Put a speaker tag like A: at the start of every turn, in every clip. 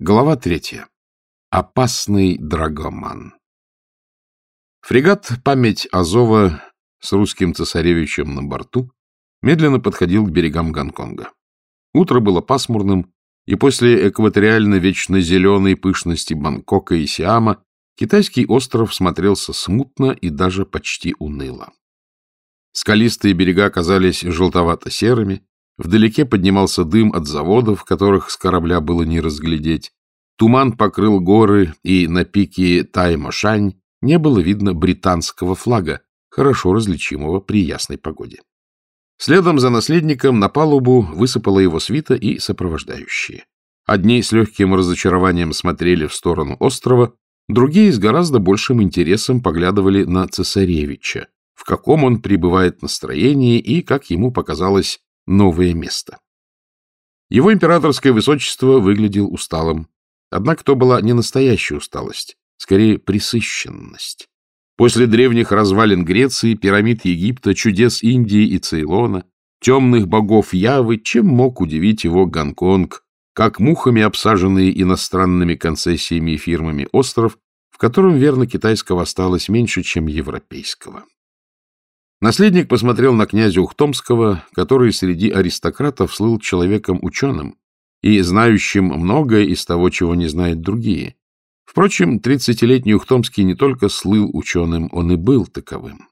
A: Глава третья. Опасный драгоман. Фрегат «Память Азова» с русским цесаревичем на борту медленно подходил к берегам Гонконга. Утро было пасмурным, и после экваториально-вечно зеленой пышности Бангкока и Сиама китайский остров смотрелся смутно и даже почти уныло. Скалистые берега казались желтовато-серыми, Вдалеке поднимался дым от заводов, которых с корабля было не разглядеть. Туман покрыл горы, и на пике Таймошань не было видно британского флага, хорошо различимого при ясной погоде. Следом за наследником на палубу высыпала его свита и сопровождающие. Одни с легким разочарованием смотрели в сторону острова, другие с гораздо большим интересом поглядывали на цесаревича, в каком он пребывает настроении и, как ему показалось, новое место. Его императорское высочество выглядел усталым. Однако то была не настоящая усталость, скорее присыщенность. После древних развалин Греции, пирамид Египта, чудес Индии и Цейлона, темных богов Явы, чем мог удивить его Гонконг, как мухами обсаженный иностранными концессиями и фирмами остров, в котором верно китайского осталось меньше, чем европейского. Наследник посмотрел на князя Ухтомского, который среди аристократов слыл человеком ученым и знающим многое из того, чего не знают другие. Впрочем, тридцатилетний Ухтомский не только слыл ученым, он и был таковым.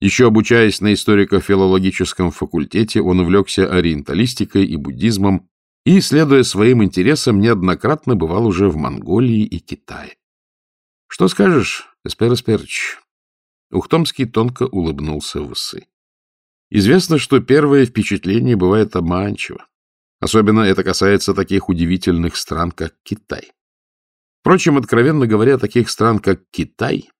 A: Еще обучаясь на историко-филологическом факультете, он увлекся ориенталистикой и буддизмом и, следуя своим интересам, неоднократно бывал уже в Монголии и Китае. — Что скажешь, Эспер Эсперыч? Ухтомский тонко улыбнулся в усы. Известно, что первое впечатление бывает обманчиво. Особенно это касается таких удивительных стран, как Китай. Впрочем, откровенно говоря, таких стран, как Китай,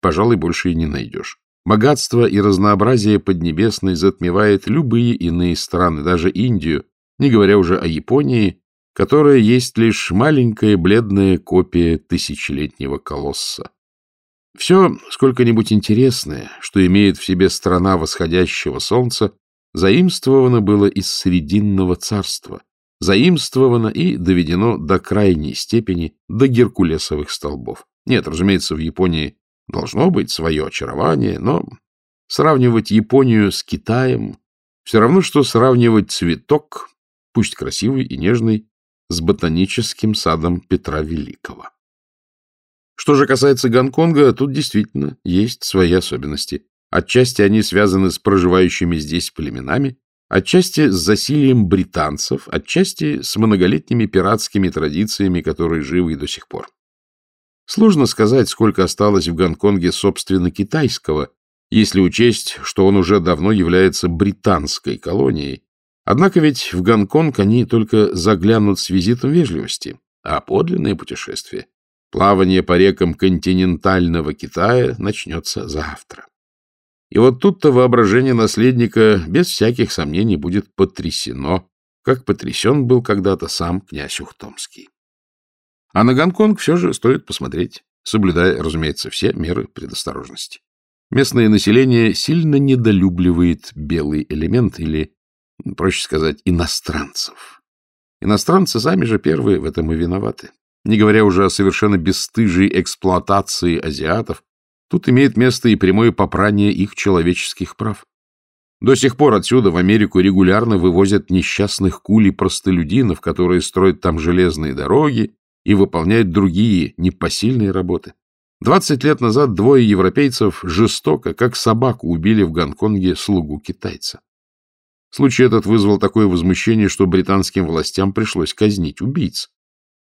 A: пожалуй, больше и не найдешь. Богатство и разнообразие Поднебесной затмевает любые иные страны, даже Индию, не говоря уже о Японии, которая есть лишь маленькая бледная копия тысячелетнего колосса. Все сколько-нибудь интересное, что имеет в себе страна восходящего солнца, заимствовано было из Срединного царства, заимствовано и доведено до крайней степени до геркулесовых столбов. Нет, разумеется, в Японии должно быть свое очарование, но сравнивать Японию с Китаем все равно, что сравнивать цветок, пусть красивый и нежный, с ботаническим садом Петра Великого. Что же касается Гонконга, тут действительно есть свои особенности. Отчасти они связаны с проживающими здесь племенами, отчасти с засилием британцев, отчасти с многолетними пиратскими традициями, которые живы и до сих пор. Сложно сказать, сколько осталось в Гонконге собственно китайского, если учесть, что он уже давно является британской колонией. Однако ведь в Гонконг они только заглянут с визитом вежливости, а подлинное путешествие Плавание по рекам континентального Китая начнется завтра. И вот тут-то воображение наследника без всяких сомнений будет потрясено, как потрясен был когда-то сам князь Ухтомский. А на Гонконг все же стоит посмотреть, соблюдая, разумеется, все меры предосторожности. Местное население сильно недолюбливает белый элемент или, проще сказать, иностранцев. Иностранцы сами же первые в этом и виноваты не говоря уже о совершенно бесстыжей эксплуатации азиатов, тут имеет место и прямое попрание их человеческих прав. До сих пор отсюда в Америку регулярно вывозят несчастных кули-простолюдинов, которые строят там железные дороги и выполняют другие непосильные работы. Двадцать лет назад двое европейцев жестоко, как собаку, убили в Гонконге слугу китайца. Случай этот вызвал такое возмущение, что британским властям пришлось казнить убийц.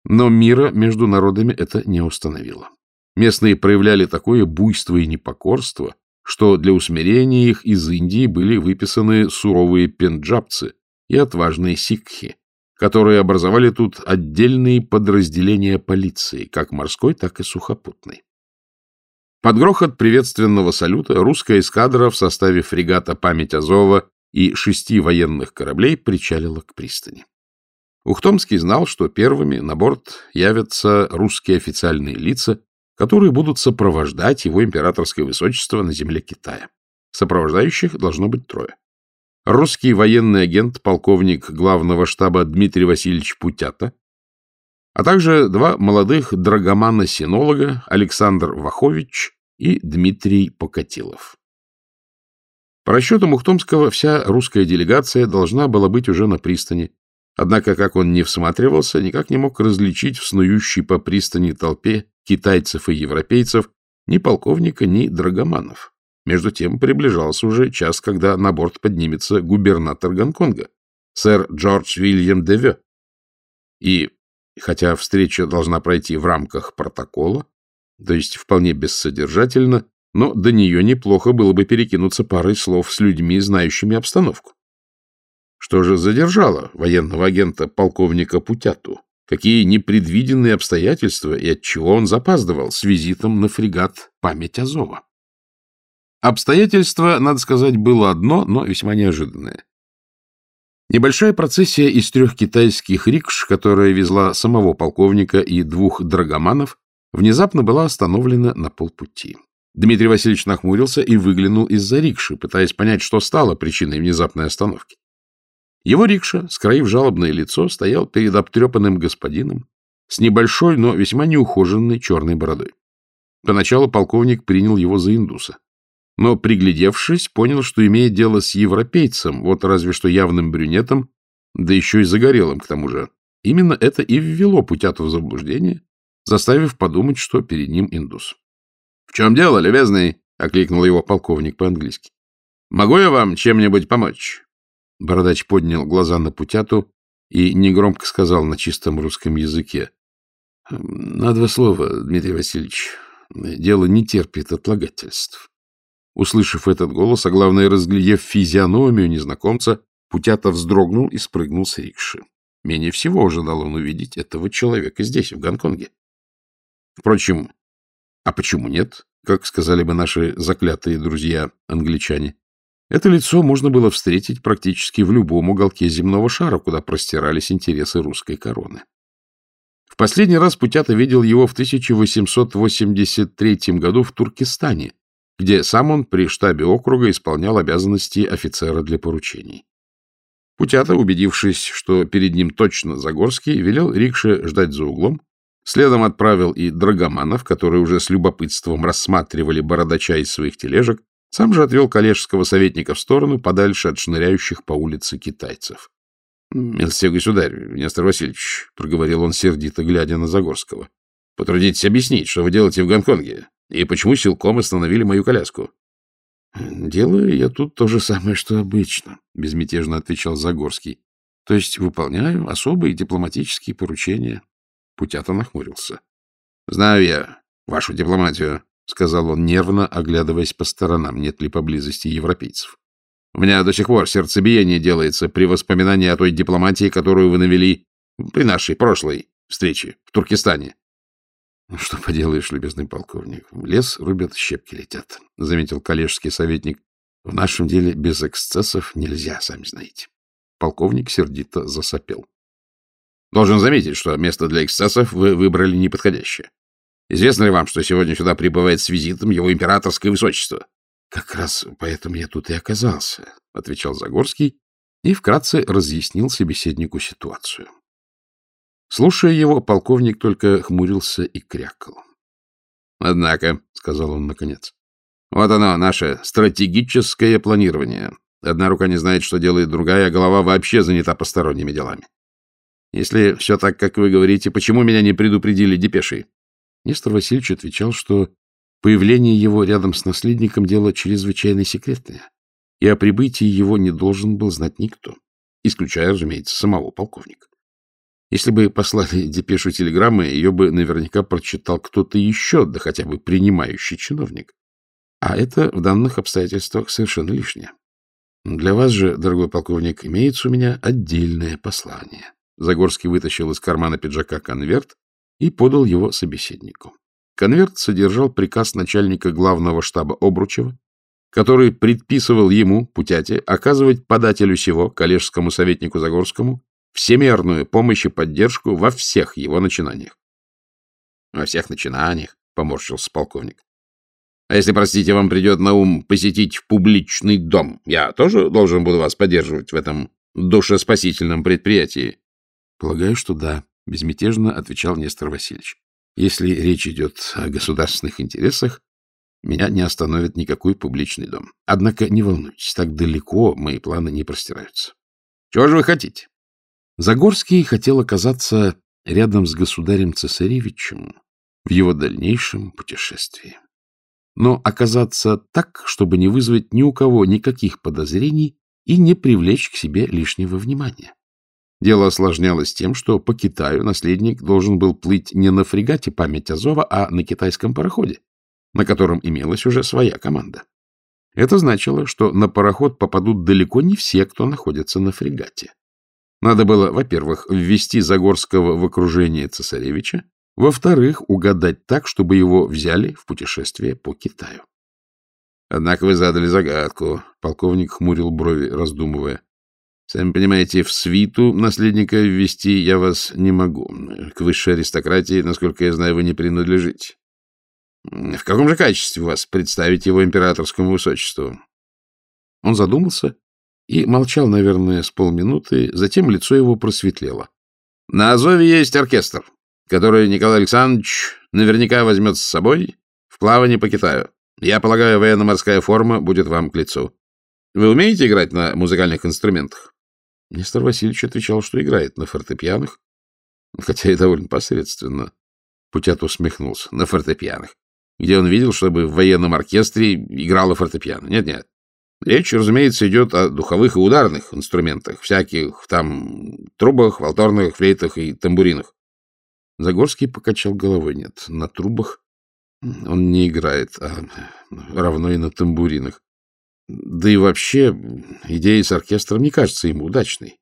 A: Но мира между народами это не установило. Местные проявляли такое буйство и непокорство, что для усмирения их из Индии были выписаны суровые пенджабцы и отважные сикхи, которые образовали тут отдельные подразделения полиции, как морской, так и сухопутной. Под грохот приветственного салюта русская эскадра в составе фрегата «Память Азова» и шести военных кораблей причалила к пристани. Ухтомский знал, что первыми на борт явятся русские официальные лица, которые будут сопровождать его императорское высочество на земле Китая. Сопровождающих должно быть трое. Русский военный агент, полковник главного штаба Дмитрий Васильевич Путята, а также два молодых драгомана-синолога Александр Вахович и Дмитрий Покатилов. По расчетам Ухтомского, вся русская делегация должна была быть уже на пристани, однако, как он не всматривался, никак не мог различить в снующей по пристани толпе китайцев и европейцев ни полковника, ни драгоманов. Между тем приближался уже час, когда на борт поднимется губернатор Гонконга, сэр Джордж Уильям Деве. И хотя встреча должна пройти в рамках протокола, то есть вполне бессодержательно, но до нее неплохо было бы перекинуться парой слов с людьми, знающими обстановку. Что же задержало военного агента полковника Путяту? Какие непредвиденные обстоятельства и отчего он запаздывал с визитом на фрегат «Память Азова»? Обстоятельство, надо сказать, было одно, но весьма неожиданное. Небольшая процессия из трех китайских рикш, которая везла самого полковника и двух драгоманов, внезапно была остановлена на полпути. Дмитрий Васильевич нахмурился и выглянул из-за рикши, пытаясь понять, что стало причиной внезапной остановки. Его рикша, скроив жалобное лицо, стоял перед обтрепанным господином с небольшой, но весьма неухоженной черной бородой. Поначалу полковник принял его за индуса, но, приглядевшись, понял, что имеет дело с европейцем, вот разве что явным брюнетом, да еще и загорелым к тому же. Именно это и ввело Путяту в заблуждение, заставив подумать, что перед ним индус. — В чем дело, любезный? — окликнул его полковник по-английски. — Могу я вам чем-нибудь помочь? Бородач поднял глаза на Путяту и негромко сказал на чистом русском языке. — На два слова, Дмитрий Васильевич, дело не терпит отлагательств. Услышав этот голос, а главное, разглядев физиономию незнакомца, Путята вздрогнул и спрыгнул с рикши. Менее всего ожидал он увидеть этого человека здесь, в Гонконге. Впрочем, а почему нет, как сказали бы наши заклятые друзья-англичане? Это лицо можно было встретить практически в любом уголке земного шара, куда простирались интересы русской короны. В последний раз Путята видел его в 1883 году в Туркестане, где сам он при штабе округа исполнял обязанности офицера для поручений. Путята, убедившись, что перед ним точно Загорский, велел рикше ждать за углом, следом отправил и драгоманов, которые уже с любопытством рассматривали бородача из своих тележек, сам же отвел коллежского советника в сторону, подальше от шныряющих по улице китайцев. — Милостивый государь, Нестор Васильевич, — проговорил он сердито, глядя на Загорского, — потрудитесь объяснить, что вы делаете в Гонконге, и почему силком остановили мою коляску. — Делаю я тут то же самое, что обычно, — безмятежно отвечал Загорский. — То есть выполняю особые дипломатические поручения. Путята нахмурился. — Знаю я вашу дипломатию, — сказал он нервно, оглядываясь по сторонам, нет ли поблизости европейцев. — У меня до сих пор сердцебиение делается при воспоминании о той дипломатии, которую вы навели при нашей прошлой встрече в Туркестане. — Что поделаешь, любезный полковник, лес рубят, щепки летят, — заметил коллежский советник. — В нашем деле без эксцессов нельзя, сами знаете. Полковник сердито засопел. — Должен заметить, что место для эксцессов вы выбрали неподходящее. Известно ли вам, что сегодня сюда прибывает с визитом его императорское высочество? — Как раз поэтому я тут и оказался, — отвечал Загорский и вкратце разъяснил собеседнику ситуацию. Слушая его, полковник только хмурился и крякал. — Однако, — сказал он наконец, — вот оно, наше стратегическое планирование. Одна рука не знает, что делает другая, а голова вообще занята посторонними делами. Если все так, как вы говорите, почему меня не предупредили депешей? Нестор Васильевич отвечал, что появление его рядом с наследником — дело чрезвычайно секретное, и о прибытии его не должен был знать никто, исключая, разумеется, самого полковника. Если бы послали депешу телеграммы, ее бы наверняка прочитал кто-то еще, да хотя бы принимающий чиновник. А это в данных обстоятельствах совершенно лишнее. Для вас же, дорогой полковник, имеется у меня отдельное послание. Загорский вытащил из кармана пиджака конверт и подал его собеседнику. Конверт содержал приказ начальника главного штаба Обручева, который предписывал ему, Путяте, оказывать подателю сего, коллежскому советнику Загорскому, всемерную помощь и поддержку во всех его начинаниях. — Во всех начинаниях, — поморщился полковник. — А если, простите, вам придет на ум посетить публичный дом, я тоже должен буду вас поддерживать в этом душеспасительном предприятии? — Полагаю, что да, — безмятежно отвечал Нестор Васильевич. — Если речь идет о государственных интересах, меня не остановит никакой публичный дом. Однако не волнуйтесь, так далеко мои планы не простираются. Чего же вы хотите? Загорский хотел оказаться рядом с государем-цесаревичем в его дальнейшем путешествии. Но оказаться так, чтобы не вызвать ни у кого никаких подозрений и не привлечь к себе лишнего внимания. Дело осложнялось тем, что по Китаю наследник должен был плыть не на фрегате «Память Азова», а на китайском пароходе, на котором имелась уже своя команда. Это значило, что на пароход попадут далеко не все, кто находится на фрегате. Надо было, во-первых, ввести Загорского в окружение цесаревича, во-вторых, угадать так, чтобы его взяли в путешествие по Китаю. Однако вы задали загадку, — полковник хмурил брови, раздумывая. Сами понимаете, в свиту наследника ввести я вас не могу. К высшей аристократии, насколько я знаю, вы не принадлежите. В каком же качестве вас представить его императорскому высочеству? Он задумался и молчал, наверное, с полминуты, затем лицо его просветлело. На Азове есть оркестр, который Николай Александрович наверняка возьмет с собой в плавание по Китаю. Я полагаю, военно-морская форма будет вам к лицу. Вы умеете играть на музыкальных инструментах? Нестор Васильевич отвечал, что играет на фортепианах, хотя и довольно посредственно. Путят усмехнулся. На фортепианах. Где он видел, чтобы в военном оркестре играло фортепиано? Нет-нет. Речь, разумеется, идет о духовых и ударных инструментах, всяких там трубах, волторных, флейтах и тамбуринах. Загорский покачал головой. Нет, на трубах он не играет, а равно и на тамбуринах. Да и вообще, идея с оркестром не кажется ему удачной.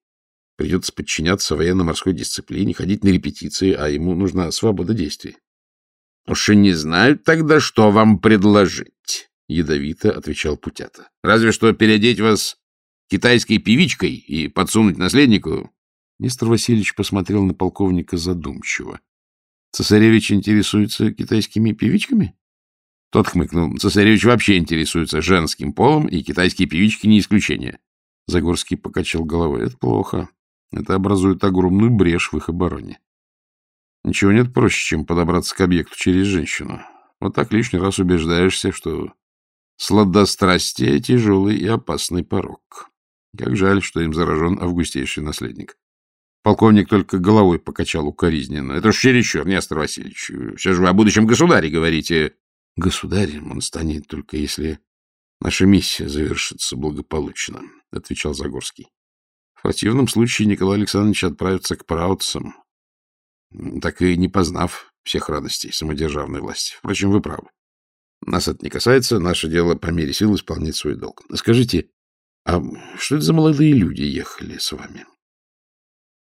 A: Придется подчиняться военно-морской дисциплине, ходить на репетиции, а ему нужна свобода действий. — Уж и не знаю тогда, что вам предложить, — ядовито отвечал Путята. — Разве что переодеть вас китайской певичкой и подсунуть наследнику. Нестор Васильевич посмотрел на полковника задумчиво. — Цесаревич интересуется китайскими певичками? Тот хмыкнул. Цесаревич вообще интересуется женским полом, и китайские певички не исключение. Загорский покачал головой. Это плохо. Это образует огромную брешь в их обороне. Ничего нет проще, чем подобраться к объекту через женщину. Вот так лишний раз убеждаешься, что сладострастие — тяжелый и опасный порог. Как жаль, что им заражен августейший наследник. Полковник только головой покачал укоризненно. — Это уж чересчур, Нестор Васильевич. Все же вы о будущем государе говорите. Государем он станет только если наша миссия завершится благополучно, — отвечал Загорский. В противном случае Николай Александрович отправится к праотцам, так и не познав всех радостей самодержавной власти. Впрочем, вы правы. Нас это не касается, наше дело по мере сил исполнять свой долг. Скажите, а что это за молодые люди ехали с вами?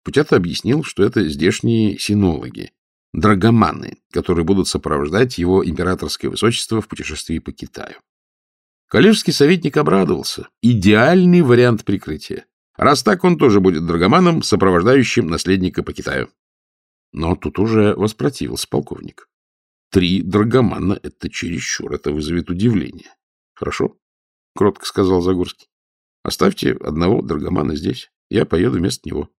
A: Путята объяснил, что это здешние синологи, драгоманы, которые будут сопровождать его императорское высочество в путешествии по Китаю. Коллежский советник обрадовался. Идеальный вариант прикрытия. Раз так, он тоже будет драгоманом, сопровождающим наследника по Китаю. Но тут уже воспротивился полковник. Три драгомана — это чересчур, это вызовет удивление. — Хорошо, — кротко сказал Загорский. — Оставьте одного драгомана здесь, я поеду вместо него. —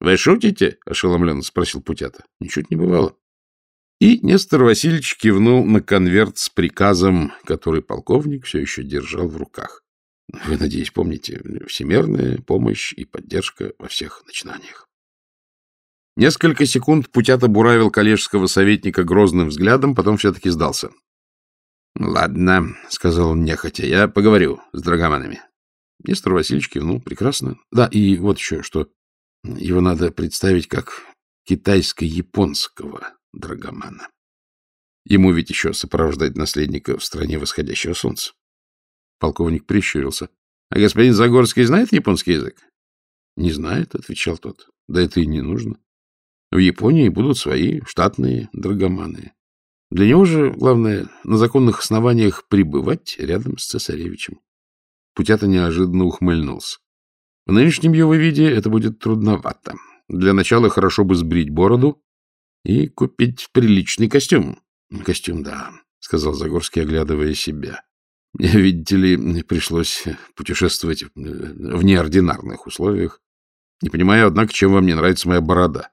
A: Вы шутите? — ошеломленно спросил Путята. — Ничуть не бывало. И Нестор Васильевич кивнул на конверт с приказом, который полковник все еще держал в руках. Вы, надеюсь, помните, всемирная помощь и поддержка во всех начинаниях. Несколько секунд Путята буравил коллежского советника грозным взглядом, потом все-таки сдался. — Ладно, — сказал он нехотя, — я поговорю с драгоманами. Нестор Васильевич кивнул. — Прекрасно. Да, и вот еще что. Его надо представить как китайско-японского драгомана. Ему ведь еще сопровождать наследника в стране восходящего солнца. Полковник прищурился. — А господин Загорский знает японский язык? — Не знает, — отвечал тот. — Да это и не нужно. В Японии будут свои штатные драгоманы. Для него же, главное, на законных основаниях пребывать рядом с цесаревичем. Путята неожиданно ухмыльнулся. В нынешнем его виде это будет трудновато. Для начала хорошо бы сбрить бороду и купить приличный костюм. — Костюм, да, — сказал Загорский, оглядывая себя. — видите ли, пришлось путешествовать в неординарных условиях. Не понимаю, однако, чем вам не нравится моя борода.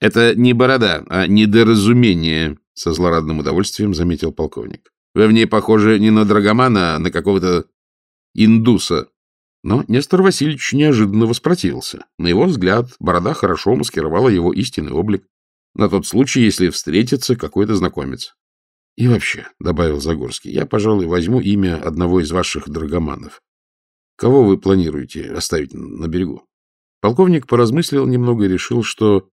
A: Это не борода, а недоразумение, — со злорадным удовольствием заметил полковник. Вы в ней похожи не на драгомана, а на какого-то индуса. Но Нестор Васильевич неожиданно воспротивился. На его взгляд, борода хорошо маскировала его истинный облик. На тот случай, если встретится какой-то знакомец. — И вообще, — добавил Загорский, — я, пожалуй, возьму имя одного из ваших драгоманов. Кого вы планируете оставить на берегу? Полковник поразмыслил немного и решил, что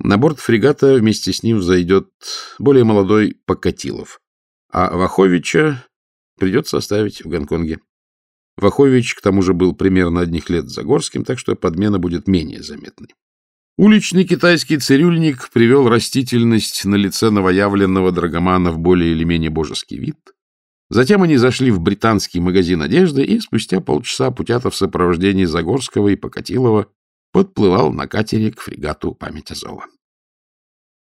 A: на борт фрегата вместе с ним взойдет более молодой Покатилов, а Ваховича придется оставить в Гонконге. Вахович, к тому же, был примерно одних лет Загорским, так что подмена будет менее заметной. Уличный китайский цирюльник привел растительность на лице новоявленного драгомана в более или менее божеский вид. Затем они зашли в британский магазин одежды, и спустя полчаса Путята в сопровождении Загорского и Покатилова подплывал на катере к фрегату «Память Азова».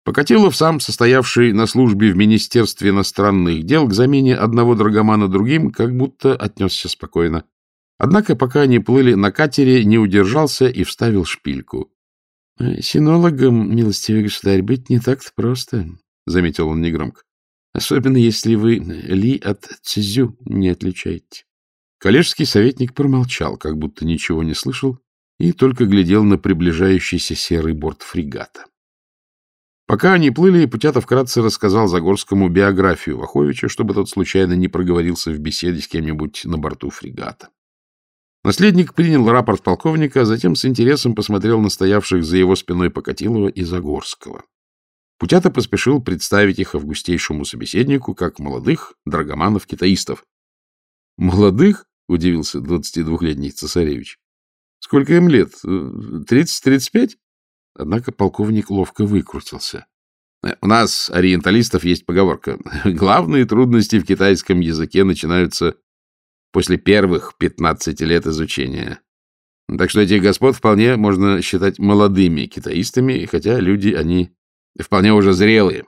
A: Покатилов, сам состоявший на службе в Министерстве иностранных дел, к замене одного драгомана другим, как будто отнесся спокойно. Однако, пока они плыли на катере, не удержался и вставил шпильку. — Синологом, милостивый государь, быть не так-то просто, — заметил он негромко. — Особенно, если вы Ли от Цзю не отличаете. Коллежский советник промолчал, как будто ничего не слышал, и только глядел на приближающийся серый борт фрегата. Пока они плыли, Путята вкратце рассказал Загорскому биографию Ваховича, чтобы тот случайно не проговорился в беседе с кем-нибудь на борту фрегата. Наследник принял рапорт полковника, а затем с интересом посмотрел на стоявших за его спиной Покатилова и Загорского. Путята поспешил представить их августейшему собеседнику как молодых драгоманов-китаистов. — Молодых? — удивился двадцатидвухлетний цесаревич. Сколько им лет? Тридцать-тридцать пять? Однако полковник ловко выкрутился. У нас, ориенталистов, есть поговорка. Главные трудности в китайском языке начинаются после первых пятнадцати лет изучения. Так что этих господ вполне можно считать молодыми китаистами, хотя люди они вполне уже зрелые.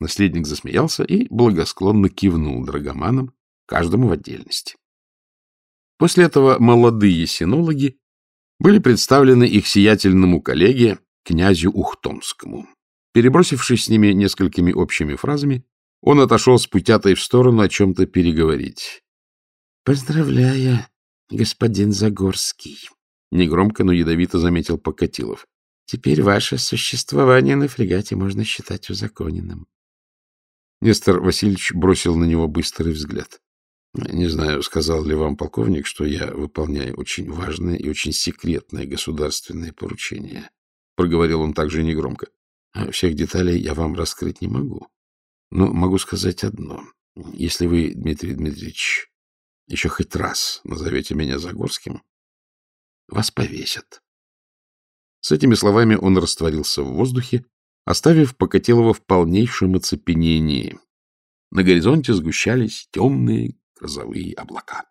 A: Наследник засмеялся и благосклонно кивнул драгоманам, каждому в отдельности. После этого молодые синологи были представлены их сиятельному коллеге, князю Ухтомскому. Перебросившись с ними несколькими общими фразами, он отошел с путятой в сторону о чем-то переговорить. — Поздравляю, господин Загорский, — негромко, но ядовито заметил Покатилов. — Теперь ваше существование на фрегате можно считать узаконенным. Нестор Васильевич бросил на него быстрый взгляд. Не знаю, сказал ли вам полковник, что я выполняю очень важное и очень секретное государственное поручение. Проговорил он также негромко. А всех деталей я вам раскрыть не могу. Но могу сказать одно. Если вы, Дмитрий Дмитриевич, еще хоть раз назовете меня Загорским, вас повесят. С этими словами он растворился в воздухе, оставив Покатилова в полнейшем оцепенении. На горизонте сгущались темные грозовые облака.